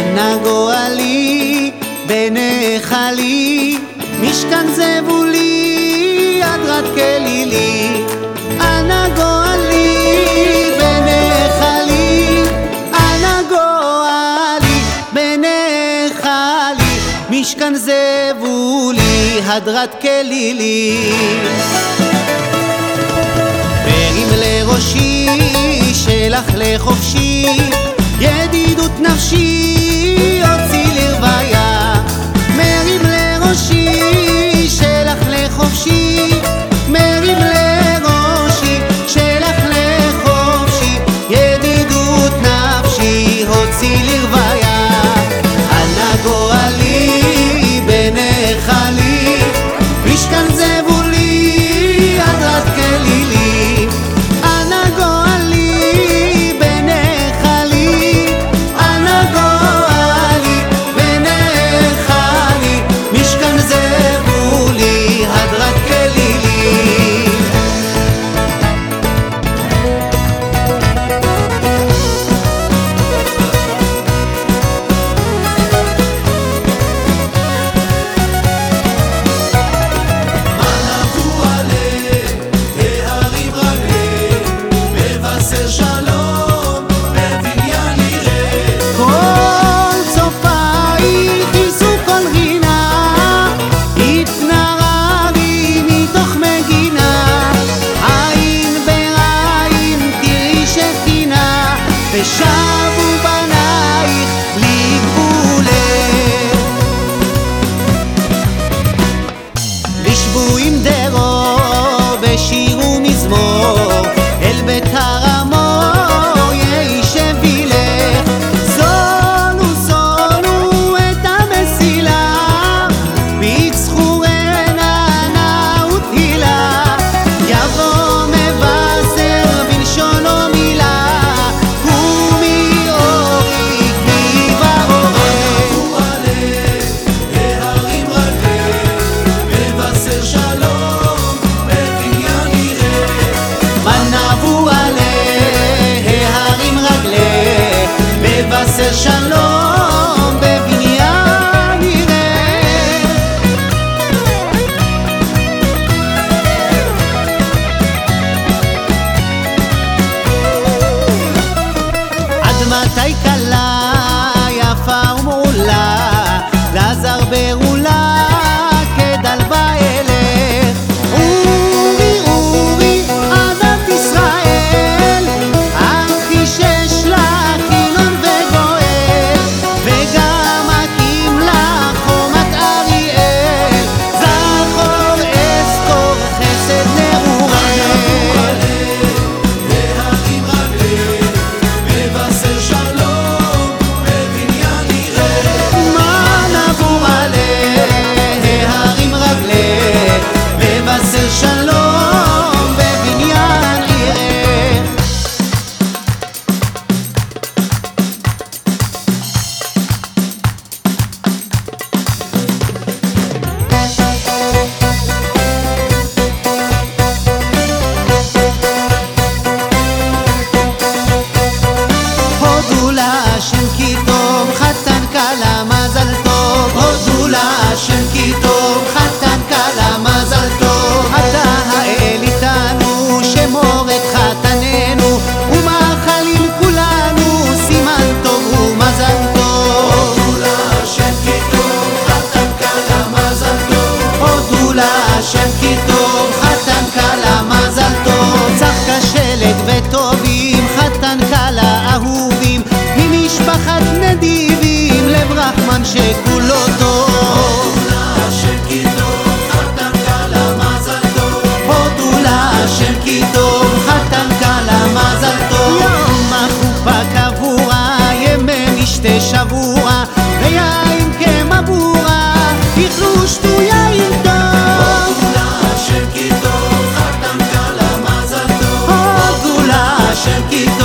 פנה גואלי, בנחלי, משכן זבולי, הדרת כלילי. אנא גואלי, בנך לי, אנא גואלי, בנך משכן זבולי, הדרת כלילי. מרים לראשי, שלח לחופשי, ידידות נפשי ושלום בבניין יראה. עד מתי cherki